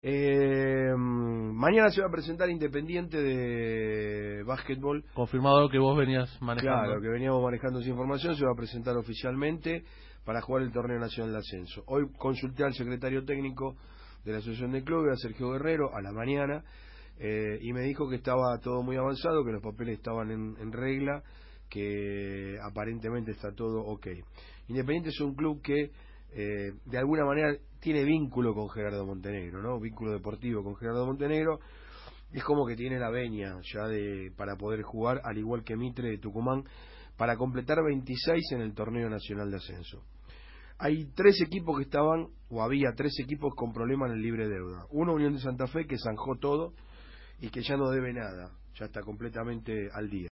Eh, mañana se va a presentar Independiente de básquetbol. Confirmado que vos venías manejando. Claro, que veníamos manejando esa información, se va a presentar oficialmente para jugar el Torneo Nacional de Ascenso. Hoy consulté al secretario técnico de la Asociación de Clubes, a Sergio Guerrero, a la mañana, eh, y me dijo que estaba todo muy avanzado, que los papeles estaban en, en regla, que aparentemente está todo ok. Independiente es un club que eh, de alguna manera tiene vínculo con Gerardo Montenegro, ¿no? Vínculo deportivo con Gerardo Montenegro. Es como que tiene la veña ya de para poder jugar, al igual que Mitre de Tucumán, para completar 26 en el torneo nacional de ascenso. Hay tres equipos que estaban, o había tres equipos con problemas en el libre deuda. Uno, Unión de Santa Fe, que zanjó todo y que ya no debe nada, ya está completamente al día.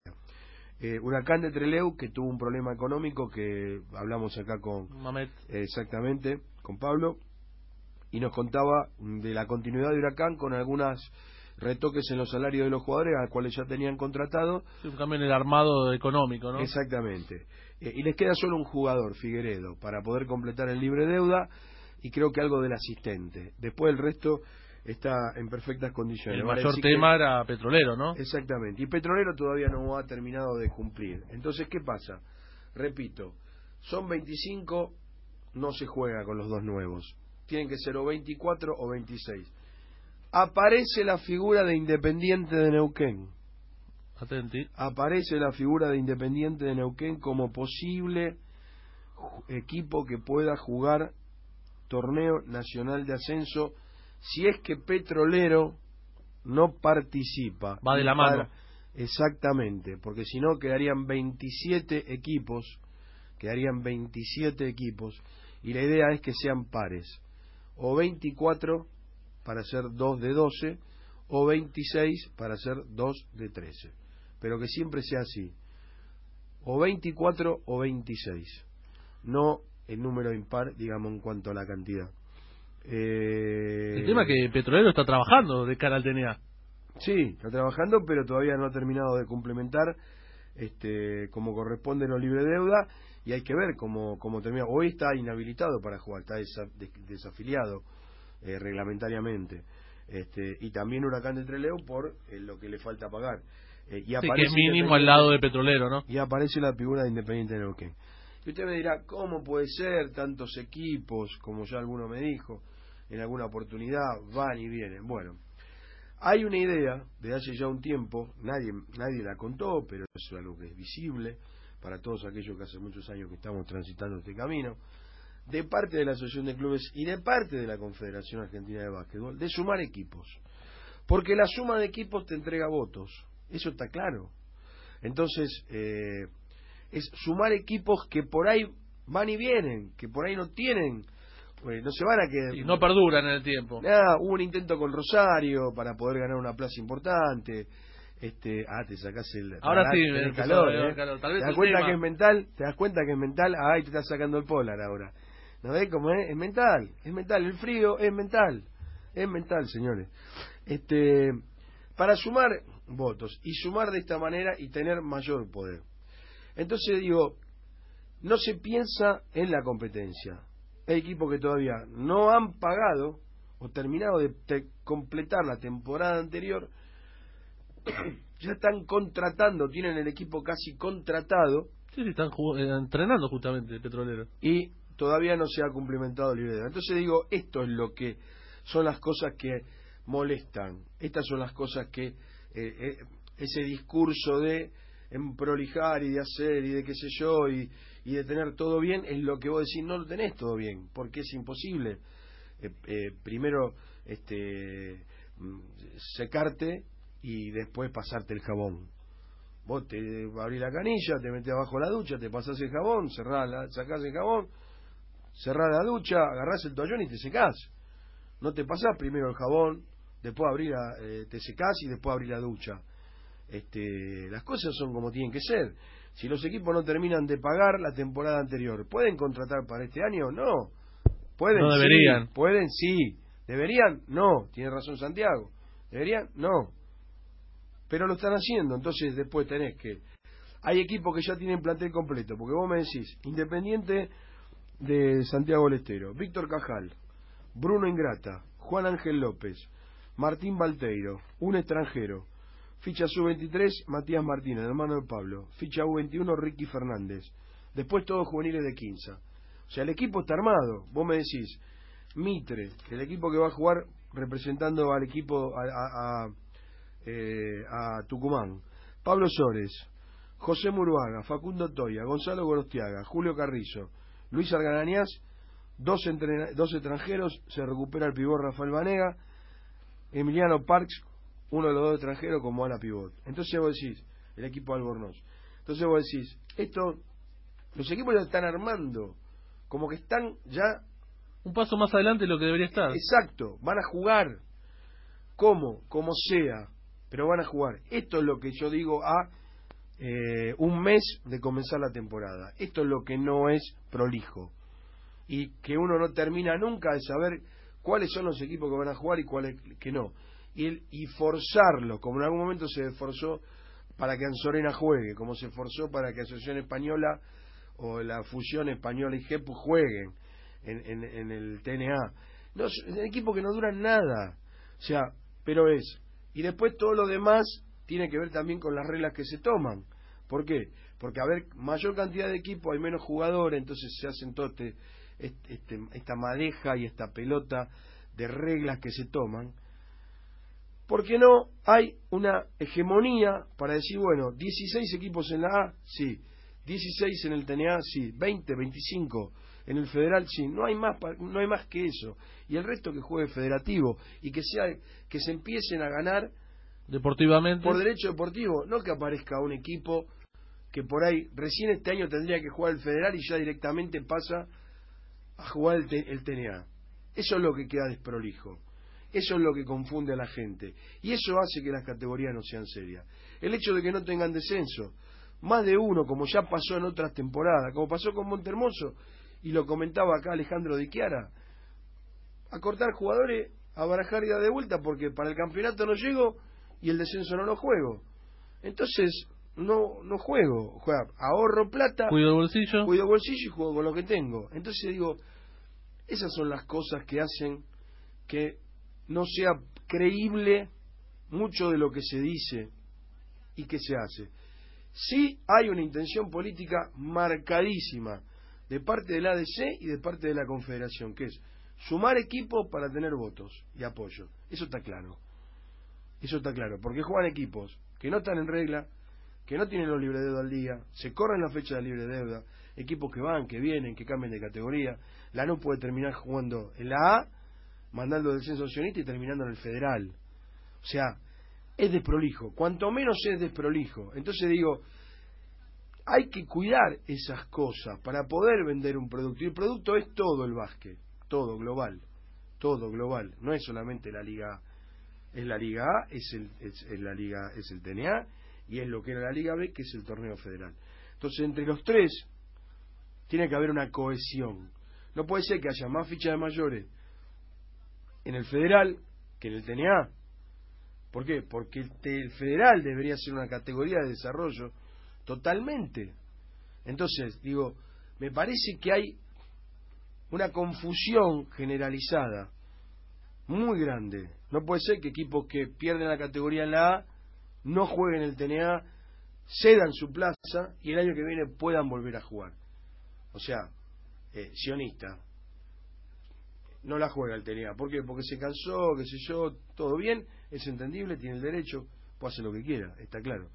Eh, Huracán de Treleu, que tuvo un problema económico, que hablamos acá con... Mamet. exactamente, con Pablo, y nos contaba de la continuidad de Huracán con algunas retoques en los salarios de los jugadores a los cuales ya tenían contratado. Sí, en el armado económico, ¿no? Exactamente. Eh, y les queda solo un jugador, Figueredo, para poder completar el libre deuda y creo que algo del asistente. Después el resto está en perfectas condiciones. El mayor tema que- era Petrolero, ¿no? Exactamente. Y Petrolero todavía no ha terminado de cumplir. Entonces, ¿qué pasa? Repito, son 25, no se juega con los dos nuevos. Tienen que ser o 24 o 26. Aparece la figura de Independiente de Neuquén. Atenti. Aparece la figura de Independiente de Neuquén como posible equipo que pueda jugar torneo nacional de ascenso si es que Petrolero no participa. Va de la para- mano. Exactamente, porque si no quedarían 27 equipos, quedarían 27 equipos, y la idea es que sean pares, o 24 para ser 2 de 12, o 26 para ser 2 de 13, pero que siempre sea así, o 24 o 26, no el número impar, digamos, en cuanto a la cantidad. Eh, El tema es que Petrolero está trabajando de cara al TNA. Sí, está trabajando, pero todavía no ha terminado de complementar este, como corresponde los libre deuda y hay que ver cómo, cómo termina. Hoy está inhabilitado para jugar, está desa- des- desafiliado eh, reglamentariamente. Este, y también Huracán de Treleu por eh, lo que le falta pagar. Eh, y Sí, que aparece es mínimo al lado de Petrolero, ¿no? y aparece la figura de Independiente de Neuquén. Y usted me dirá, ¿cómo puede ser tantos equipos, como ya alguno me dijo, en alguna oportunidad van y vienen? Bueno, hay una idea de hace ya un tiempo, nadie, nadie la contó, pero es algo que es visible para todos aquellos que hace muchos años que estamos transitando este camino, de parte de la Asociación de Clubes y de parte de la Confederación Argentina de Básquetbol, de sumar equipos. Porque la suma de equipos te entrega votos, eso está claro. Entonces, eh, es sumar equipos que por ahí van y vienen, que por ahí no tienen, pues, no se van a quedar. Y no perduran en el tiempo. Ah, hubo un intento con Rosario para poder ganar una plaza importante. Este, ah, te sacás el. Ahora ah, sí, calor, a ¿eh? calor. Tal ¿Te das el cuenta tema- que es mental? ¿Te das cuenta que es mental? Ay, te estás sacando el polar ahora. ¿No ves cómo es? Es mental, es mental. El frío es mental. Es mental, señores. Este, para sumar votos y sumar de esta manera y tener mayor poder. Entonces digo, no se piensa en la competencia. Hay equipos que todavía no han pagado o terminado de te- completar la temporada anterior, ya están contratando, tienen el equipo casi contratado Sí, están eh, entrenando justamente Petrolero. y todavía no se ha cumplimentado el libre. Entonces digo, esto es lo que son las cosas que molestan. Estas son las cosas que eh, eh, ese discurso de prolijar y de hacer y de qué sé yo y, y de tener todo bien es lo que vos decís, no lo tenés todo bien, porque es imposible. Eh, eh, primero este mm, secarte y después pasarte el jabón. Vos te abrís la canilla, te metés abajo la ducha, te pasás el jabón, cerrás la, sacás el jabón, cerrás la ducha, agarrás el toallón y te secás. No te pasás primero el jabón, después abrir la- eh, te secás y después abrir la ducha. Este, las cosas son como tienen que ser. Si los equipos no terminan de pagar la temporada anterior, ¿pueden contratar para este año? No. ¿Pueden? No Sí. deberían. ¿Pueden? Sí. ¿Deberían? No. Tiene razón Santiago. ¿Deberían? No. Pero lo están haciendo, entonces después tenés que... Hay equipos que ya tienen plantel completo, porque vos me decís, Independiente de Santiago del Estero, Víctor Cajal, Bruno Ingrata, Juan Ángel López, Martín Balteiro, un extranjero. Ficha sub-23, Matías Martínez, hermano de Pablo. Ficha U21, Ricky Fernández. Después todos juveniles de Quinza. O sea, el equipo está armado. Vos me decís, Mitre, el equipo que va a jugar representando al equipo a, eh, Tucumán. Pablo Sores, José Muruaga, Facundo Toya, Gonzalo Gorostiaga, Julio Carrizo, Luis Arganañaz, dos, dos extranjeros, se recupera el pivot Rafael Vanega, Emiliano Parks, uno de los dos extranjeros como Ana Pivot. Entonces vos decís, el equipo Albornoz. Entonces vos decís, esto, los equipos ya están armando, como que están ya... Un paso más adelante de lo que debería estar. Exacto, van a jugar, como, como sea, pero van a jugar. Esto es lo que yo digo a eh, un mes de comenzar la temporada. Esto es lo que no es prolijo. Y que uno no termina nunca de saber cuáles son los equipos que van a jugar y cuáles que no. Y, el, y forzarlo, como en algún momento se forzó para que Anzorena juegue, como se forzó para que Asociación Española o la fusión española y GEPU jueguen en, en, el TNA. No, es un equipo que no dura nada. O sea, pero es. Y después todo lo demás tiene que ver también con las reglas que se toman. ¿Por qué? Porque a ver mayor cantidad de equipo, hay menos jugadores, entonces se hacen todo este, este, esta madeja y esta pelota de reglas que se toman. Porque no hay una hegemonía para decir, bueno, 16 equipos en la A, sí, 16 en el TNA, sí, 20, 25 en el federal, sí, no hay más, no hay más que eso. Y el resto que juegue federativo y que sea, que se empiecen a ganar deportivamente por derecho deportivo, no que aparezca un equipo que por ahí recién este año tendría que jugar el federal y ya directamente pasa a jugar el, el TNA. Eso es lo que queda desprolijo. Eso es lo que confunde a la gente. Y eso hace que las categorías no sean serias. El hecho de que no tengan descenso. Más de uno, como ya pasó en otras temporadas, como pasó con Montermoso, y lo comentaba acá Alejandro Di Chiara, a cortar jugadores, a barajar y dar de vuelta, porque para el campeonato no llego y el descenso no lo juego. Entonces, no no juego, juega, ahorro plata, cuido el bolsillo, cuido el bolsillo y juego con lo que tengo. Entonces digo, esas son las cosas que hacen que no sea creíble mucho de lo que se dice y que se hace. Sí hay una intención política marcadísima de parte del ADC y de parte de la Confederación, que es sumar equipos para tener votos y apoyo. Eso está claro. Eso está claro, porque juegan equipos que no están en regla, que no tienen los libres de deuda al día, se corren la fecha de libre deuda, equipos que van, que vienen, que cambian de categoría. La no puede terminar jugando en la A, mandando el descenso sionista y terminando en el federal. O sea, es desprolijo. Cuanto menos es desprolijo. Entonces digo, hay que cuidar esas cosas para poder vender un producto. Y el producto es todo el básquet, todo global, todo global. No es solamente la Liga Es la Liga A, es, el, es la Liga, es el TNA y es lo que era la Liga B, que es el torneo federal. Entonces, entre los tres, tiene que haber una cohesión. No puede ser que haya más fichas de mayores en el federal que en el TNA. ¿Por qué? Porque el federal debería ser una categoría de desarrollo totalmente. Entonces, digo, me parece que hay una confusión generalizada muy grande. No puede ser que equipos que pierden la categoría en la A no jueguen el TNA, cedan su plaza y el año que viene puedan volver a jugar. O sea, eh, sionista, no la juega el TNA. ¿Por qué? Porque se cansó, qué sé yo, todo bien, es entendible, tiene el derecho, puede hacer lo que quiera, está claro.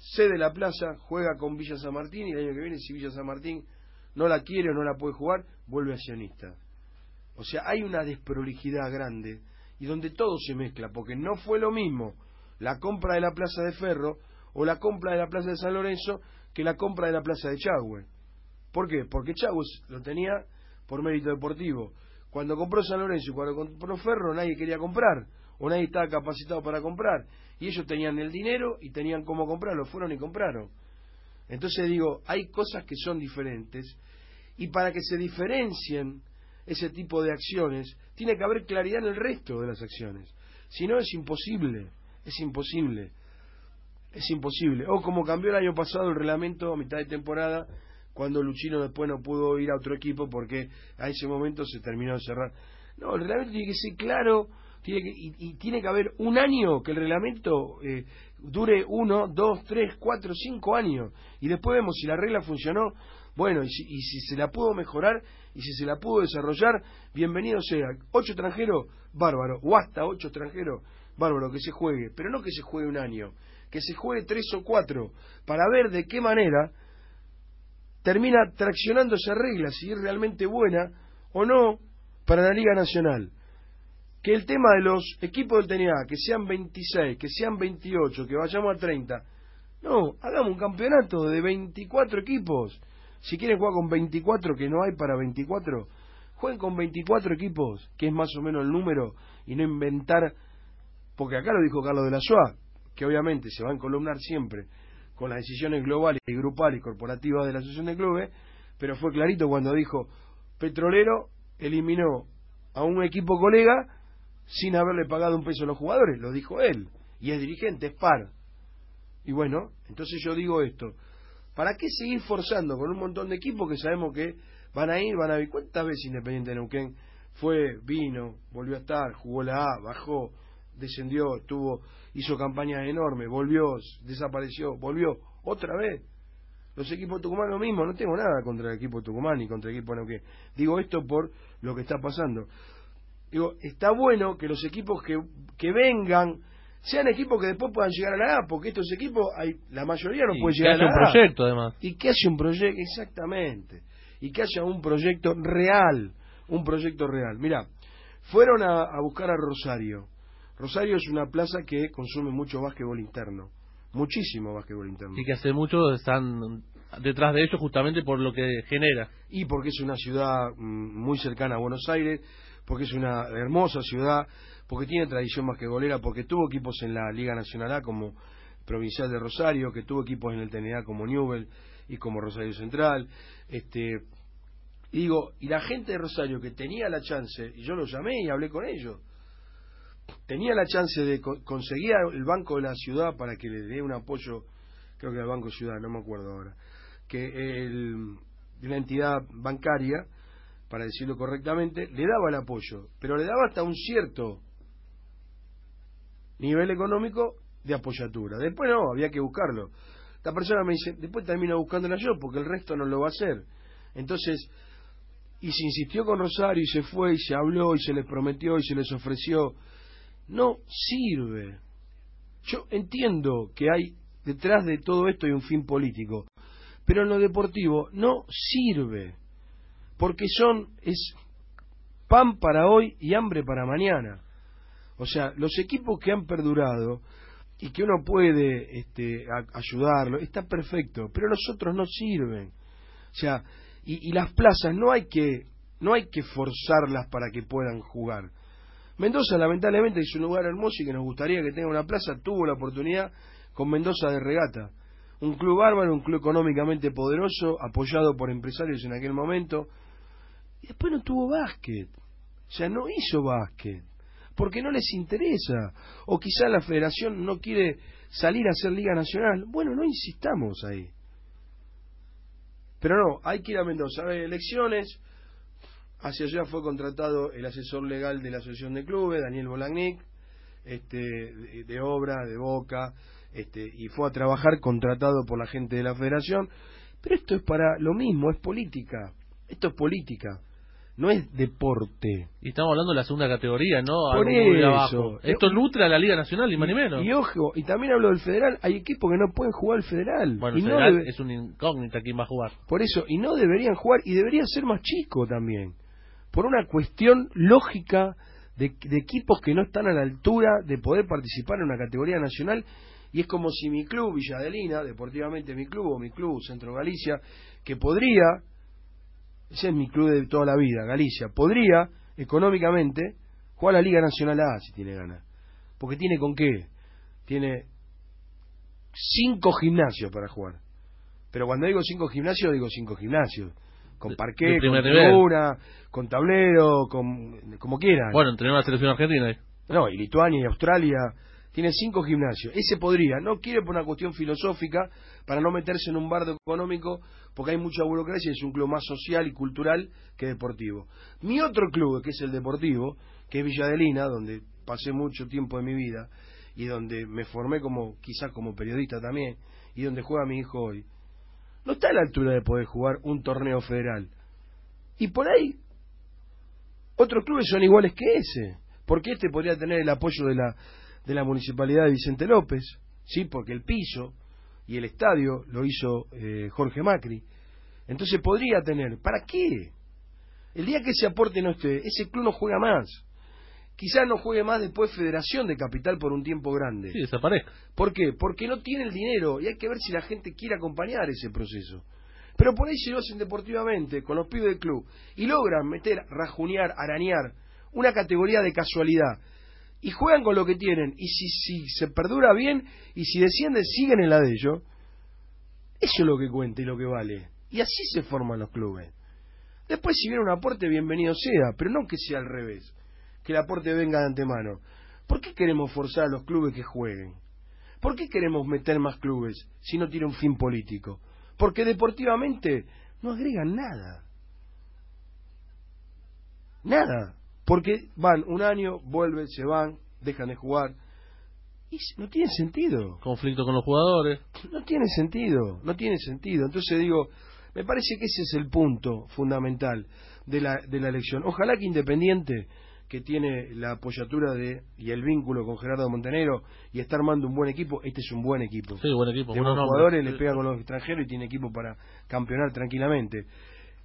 Cede la plaza, juega con Villa San Martín y el año que viene, si Villa San Martín no la quiere o no la puede jugar, vuelve a sionista. O sea, hay una desprolijidad grande y donde todo se mezcla, porque no fue lo mismo la compra de la Plaza de Ferro o la compra de la Plaza de San Lorenzo que la compra de la Plaza de Chagüe. ¿Por qué? Porque Chagüe lo tenía por mérito deportivo. Cuando compró San Lorenzo y cuando compró Ferro nadie quería comprar o nadie estaba capacitado para comprar. Y ellos tenían el dinero y tenían cómo comprarlo, fueron y compraron. Entonces digo, hay cosas que son diferentes y para que se diferencien ese tipo de acciones, tiene que haber claridad en el resto de las acciones. Si no, es imposible. Es imposible. Es imposible. O como cambió el año pasado el reglamento a mitad de temporada, cuando Luchino después no pudo ir a otro equipo porque a ese momento se terminó de cerrar. No, el reglamento tiene que ser claro tiene que, y, tiene que haber un año que el reglamento eh, dure uno, dos, tres, cuatro, cinco años. Y después vemos si la regla funcionó, bueno, y si, y si se la pudo mejorar y si se la pudo desarrollar, bienvenido sea. Ocho extranjeros, bárbaro. O hasta ocho extranjeros, bárbaro, que se juegue. Pero no que se juegue un año, que se juegue tres o cuatro, para ver de qué manera termina traccionando esa regla, si es realmente buena o no para la Liga Nacional. Que el tema de los equipos del TNA, que sean 26, que sean 28, que vayamos a 30, no, hagamos un campeonato de 24 equipos. Si quieren jugar con 24, que no hay para 24, jueguen con 24 equipos, que es más o menos el número, y no inventar, porque acá lo dijo Carlos de la Soa, que obviamente se va a encolumnar siempre con las decisiones globales y grupales y corporativas de la Asociación de Clubes, pero fue clarito cuando dijo, Petrolero eliminó a un equipo colega sin haberle pagado un peso a los jugadores, lo dijo él, y es dirigente, es par. Y bueno, entonces yo digo esto, ¿para qué seguir forzando con un montón de equipos que sabemos que van a ir, van a ir? ¿Cuántas veces Independiente de Neuquén fue, vino, volvió a estar, jugó la A, bajó, descendió, tuvo, hizo campañas enormes, volvió, desapareció, volvió, otra vez? Los equipos Tucumán lo mismo, no tengo nada contra el equipo Tucumán ni contra el equipo Neuquén. Digo esto por lo que está pasando. Digo, está bueno que los equipos que, que vengan sean equipos que después puedan llegar a la A, porque estos equipos, hay, la mayoría no puede llegar a la A. Que haya un proyecto, además. Y que haya un proyecto, exactamente. Y que haya un proyecto real. Un proyecto real. Mira, fueron a, a buscar a Rosario. Rosario es una plaza que consume mucho básquetbol interno. Muchísimo básquetbol interno. Y que hace mucho están detrás de ellos justamente por lo que genera. Y porque es una ciudad mm, muy cercana a Buenos Aires, porque es una hermosa ciudad, porque tiene tradición más que golera, porque tuvo equipos en la Liga Nacional A como Provincial de Rosario, que tuvo equipos en el TNA como Newell y como Rosario Central. Este, digo, y la gente de Rosario que tenía la chance, y yo lo llamé y hablé con ellos, tenía la chance de conseguir el Banco de la Ciudad para que le dé un apoyo, creo que el Banco Ciudad, no me acuerdo ahora, que el, una entidad bancaria, para decirlo correctamente, le daba el apoyo, pero le daba hasta un cierto nivel económico de apoyatura. Después no, había que buscarlo. Esta persona me dice, después termino buscándola yo, porque el resto no lo va a hacer. Entonces, y se insistió con Rosario y se fue y se habló y se les prometió y se les ofreció. No sirve. Yo entiendo que hay detrás de todo esto hay un fin político, pero en lo deportivo no sirve, porque son es pan para hoy y hambre para mañana. O sea, los equipos que han perdurado y que uno puede este, ayudarlo, está perfecto, pero los otros no sirven. O sea, y, y, las plazas no hay que no hay que forzarlas para que puedan jugar. Mendoza lamentablemente es un lugar hermoso y que nos gustaría que tenga una plaza, tuvo la oportunidad con Mendoza de regata un club bárbaro, un club económicamente poderoso, apoyado por empresarios en aquel momento, y después no tuvo básquet, o sea, no hizo básquet, porque no les interesa, o quizá la federación no quiere salir a hacer Liga Nacional, bueno, no insistamos ahí. Pero no, hay que ir a Mendoza, a elecciones, hacia allá fue contratado el asesor legal de la Asociación de Clubes, Daniel Bolagnic, este, de obra, de Boca, este, y fue a trabajar contratado por la gente de la federación, pero esto es para lo mismo, es política, esto es política, no es deporte. Y estamos hablando de la segunda categoría, ¿no? Por eso. Esto nutre a la Liga Nacional, y más ni menos. Y ojo, y también hablo del federal, hay equipos que no pueden jugar el federal. Bueno, y el federal es un incógnita quién va a jugar. Por eso, y no deberían jugar, y debería ser más chico también, por una cuestión lógica de, de equipos que no están a la altura de poder participar en una categoría nacional y es como si mi club, Villadelina, deportivamente mi club, o mi club, Centro Galicia, que podría, ese es mi club de toda la vida, Galicia, podría, económicamente, jugar la Liga Nacional A si tiene ganas. Porque tiene con qué. Tiene cinco gimnasios para jugar. Pero cuando digo cinco gimnasios, digo cinco gimnasios. Con parqué, con tribuna, con tablero, con, como quieran. Bueno, entrenar una selección argentina. No, y Lituania y Australia tiene cinco gimnasios. Ese podría, no quiere por una cuestión filosófica, para no meterse en un bardo económico, porque hay mucha burocracia, es un club más social y cultural que deportivo. Mi otro club, que es el deportivo, que es Villadelina, donde pasé mucho tiempo de mi vida, y donde me formé como, quizás como periodista también, y donde juega mi hijo hoy, no está a la altura de poder jugar un torneo federal. Y por ahí, otros clubes son iguales que ese, porque este podría tener el apoyo de la de la municipalidad de Vicente López, sí, porque el piso y el estadio lo hizo eh, Jorge Macri. Entonces podría tener, ¿para qué? El día que ese aporte no esté, ese club no juega más. Quizás no juegue más después Federación de Capital por un tiempo grande. Sí, desaparezca. ¿Por qué? Porque no tiene el dinero y hay que ver si la gente quiere acompañar ese proceso. Pero por ahí si lo hacen deportivamente, con los pibes del club, y logran meter, rajunear, arañar una categoría de casualidad y juegan con lo que tienen, y si, si se perdura bien, y si descienden, siguen en la de ellos, eso es lo que cuenta y lo que vale. Y así se forman los clubes. Después, si viene un aporte, bienvenido sea, pero no que sea al revés, que el aporte venga de antemano. ¿Por qué queremos forzar a los clubes que jueguen? ¿Por qué queremos meter más clubes si no tiene un fin político? Porque deportivamente no agregan nada. Nada. Porque van un año, vuelven, se van, dejan de jugar. Y no tiene sentido. Conflicto con los jugadores. No tiene sentido, no tiene sentido. Entonces digo, me parece que ese es el punto fundamental de la, de la elección. Ojalá que Independiente, que tiene la apoyatura de y el vínculo con Gerardo Montenegro y está armando un buen equipo, este es un buen equipo. Sí, buen equipo. De jugadores, le pega con los extranjeros y tiene equipo para campeonar tranquilamente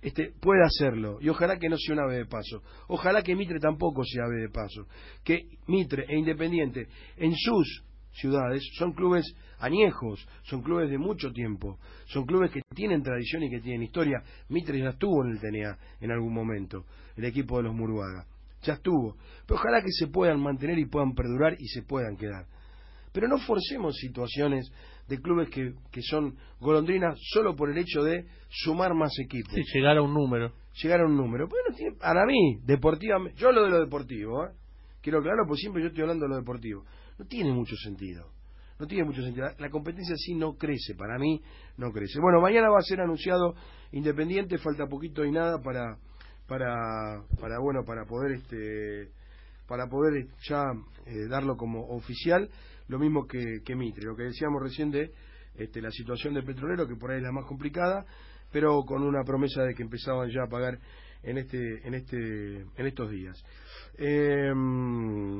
este, pueda hacerlo. Y ojalá que no sea una ave de paso. Ojalá que Mitre tampoco sea ave de paso. Que Mitre e Independiente en sus ciudades son clubes añejos, son clubes de mucho tiempo, son clubes que tienen tradición y que tienen historia. Mitre ya estuvo en el TNA en algún momento, el equipo de los Muruaga. Ya estuvo. Pero ojalá que se puedan mantener y puedan perdurar y se puedan quedar. Pero no forcemos situaciones de clubes que, que son golondrinas solo por el hecho de sumar más equipos. Sí, llegar a un número. Llegar a un número. Bueno, tiene, para mí, deportivamente, yo hablo de lo deportivo, ¿eh? quiero claro, pues siempre yo estoy hablando de lo deportivo. No tiene mucho sentido. No tiene mucho sentido. La competencia sí no crece, para mí no crece. Bueno, mañana va a ser anunciado Independiente, falta poquito y nada para para para bueno, para poder este para poder ya eh, darlo como oficial lo mismo que, que Mitre, lo que decíamos recién de este, la situación del petrolero, que por ahí es la más complicada, pero con una promesa de que empezaban ya a pagar en este en este en estos días. Eh,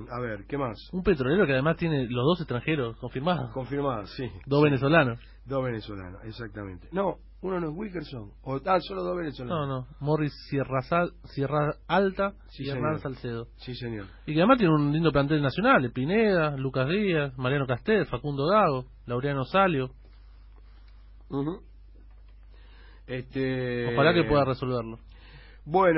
a ver, ¿qué más? Un petrolero que además tiene los dos extranjeros confirmados. Confirmados, sí. Dos venezolanos. Dos venezolanos, exactamente. No, uno no es Wilkerson. O, ah, solo dos venezolanos. No, no. Morris Sierra, Sierra Alta y Hernán Salcedo. Sí, señor. Y que además tiene un lindo plantel nacional. Pineda, Lucas Díaz, Mariano Castel, Facundo Gago, Laureano Salio. este... Ojalá que pueda resolverlo. Bueno.